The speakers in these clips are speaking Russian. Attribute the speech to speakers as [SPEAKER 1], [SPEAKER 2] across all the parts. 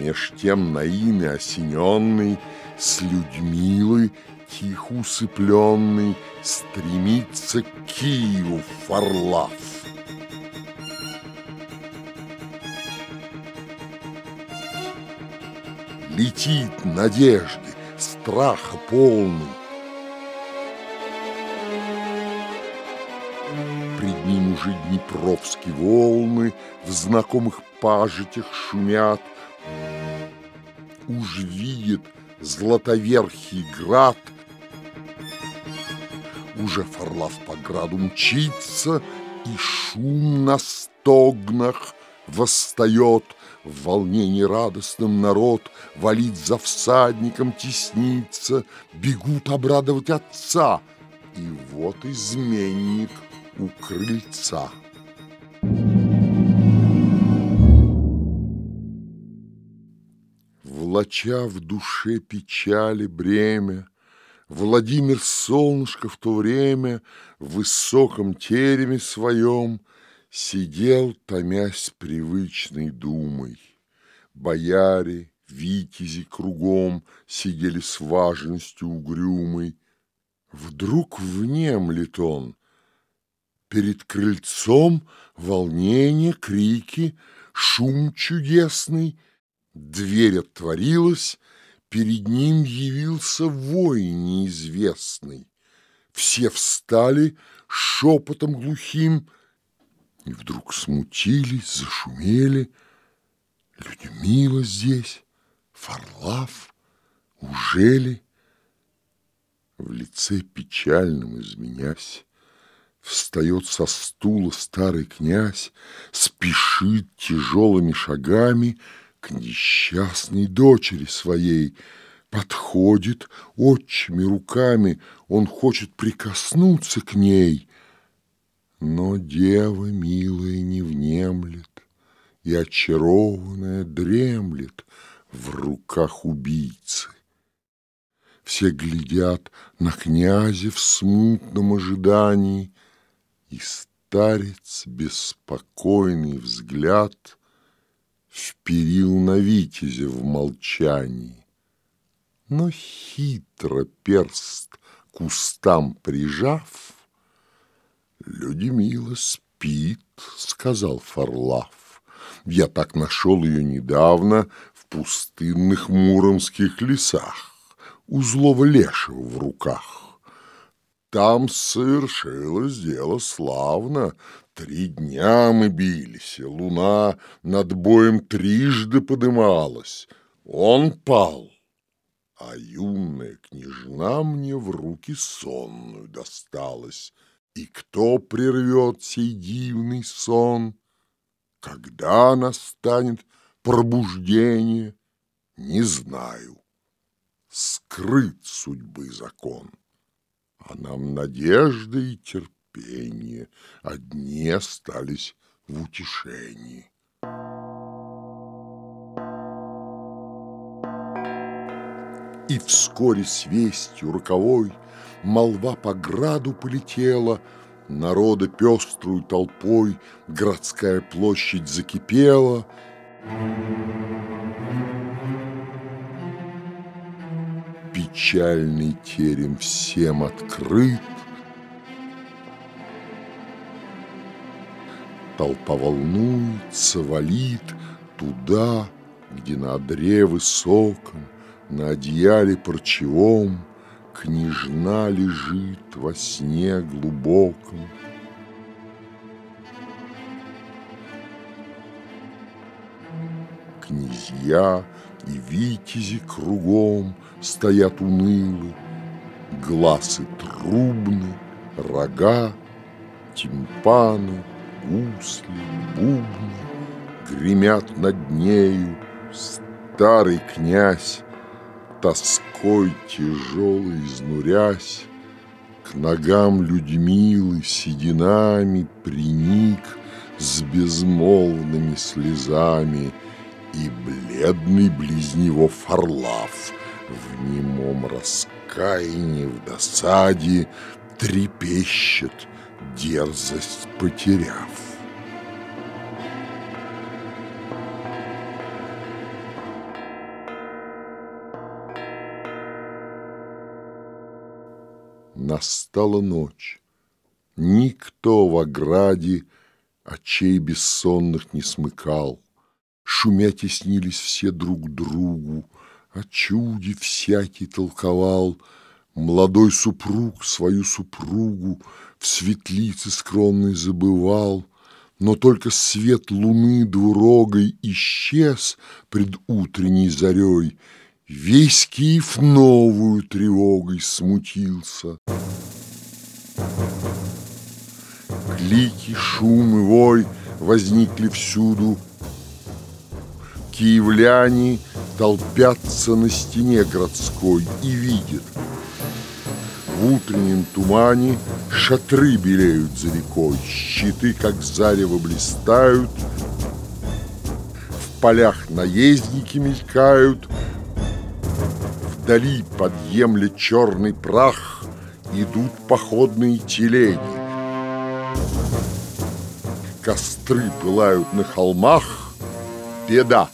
[SPEAKER 1] Меж тем наины осененный, с Людмилой тихо усыпленный, Стремится к Киеву Фарлав. Летит надежды, страха полный, Пред ним уже днепровские волны В знакомых пажитях шумят. Уж видит златоверхий град, Уже Фарлав по граду мчится, И шум на стогнах восстает, В волнении радостном народ Валит за всадником теснится, Бегут обрадовать отца, И вот изменник — у крыльца. Влача в душе печали бремя, Владимир Солнышко в то время В высоком тереме своем Сидел, томясь привычной думой. Бояре, витязи кругом Сидели с важностью угрюмой. Вдруг внемлет он, Перед крыльцом волнение, крики, шум чудесный. Дверь отворилась, перед ним явился воин неизвестный. Все встали шепотом глухим, и вдруг смутились, зашумели. Людмила здесь, Фарлав, ужели? В лице печальном изменясь, Встает со стула старый князь, Спешит тяжелыми шагами К несчастной дочери своей, Подходит отчими руками, Он хочет прикоснуться к ней, Но дева милая не внемлет, И очарованная дремлет В руках убийцы. Все глядят на князя в смутном ожидании, и старец беспокойный взгляд Вперил на витязя в молчании. Но хитро перст к устам прижав, Людмила спит, сказал Фарлав. Я так нашел ее недавно В пустынных муромских лесах, У злого лешего в руках. Там совершилось дело славно. Три дня мы бились, луна над боем трижды подымалась. Он пал, а юная княжна мне в руки сонную досталась. И кто прервет сей дивный сон? Когда настанет пробуждение, не знаю. Скрыт судьбы закон. А нам надежда и терпение Одни остались в утешении. И вскоре с вестью роковой Молва по граду полетела, Народа пеструю толпой Городская площадь закипела — печальный терем всем открыт. Толпа волнуется, валит туда, где на одре высоком, на одеяле парчевом Княжна лежит во сне глубоком. Князья и витязи кругом стоят унылы, Глазы трубны, рога, тимпаны, гусли, бубны Гремят над нею старый князь, Тоской тяжелой изнурясь, К ногам Людмилы сединами приник С безмолвными слезами — и бледный близ него Фарлав в немом раскаянии, в досаде трепещет, дерзость потеряв. Настала ночь. Никто в ограде а очей бессонных не смыкал. Шумя теснились все друг другу, о чуде всякий толковал. Молодой супруг свою супругу В светлице скромной забывал, Но только свет луны двурогой Исчез пред утренней зарей, Весь Киев новую тревогой смутился. Клики, шум и вой возникли всюду. Киевляне толпятся на стене городской и видят. В утреннем тумане шатры белеют за рекой, щиты, как зарево, блистают, в полях наездники мелькают — Вдали, подъемля черный прах, Идут походные телеги. Костры пылают на холмах, Беда!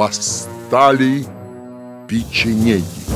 [SPEAKER 1] Восстали печенеги.